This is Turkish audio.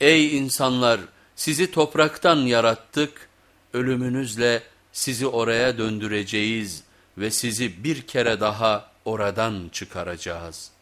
Ey insanlar sizi topraktan yarattık, ölümünüzle sizi oraya döndüreceğiz ve sizi bir kere daha oradan çıkaracağız.''